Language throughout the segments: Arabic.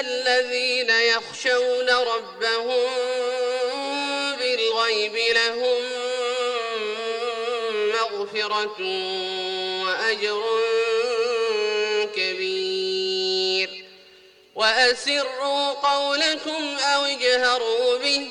الذين يخشون ربهم بالغيب لهم مغفرة وأجر كبير. وأسروا قولكم أو اجهروا به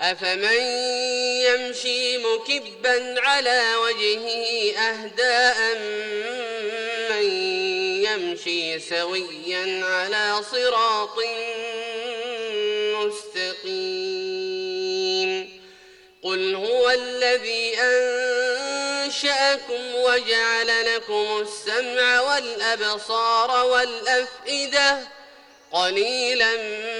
أفمن يمشي مكبا على وجهه أهداء من يمشي سويا على صراط مستقيم قل هو الذي أنشأكم وجعل لكم السمع والأبصار والأفئدة قليلا ما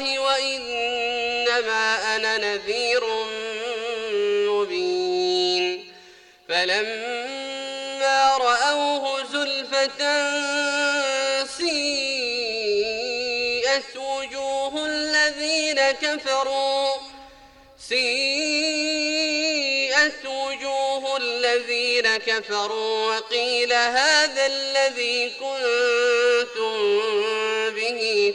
الله وإنما أنا نذير مبين. فلما رأوه زلفة كفروا سيئت وجوه الذين كفروا وقيل هذا الذي كنتم به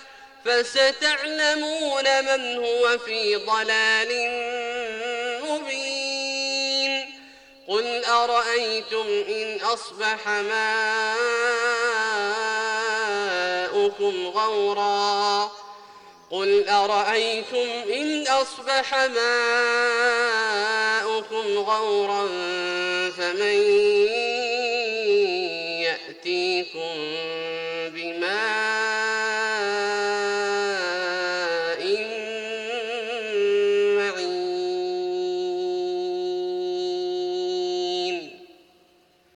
فستعلمون من هو في ضلال مبين. قل أرأيتم إن أصبح ماؤكم غوراً؟ قل أرأيتم إن أصبح ماؤكم غورا فمن يأتيكم بماء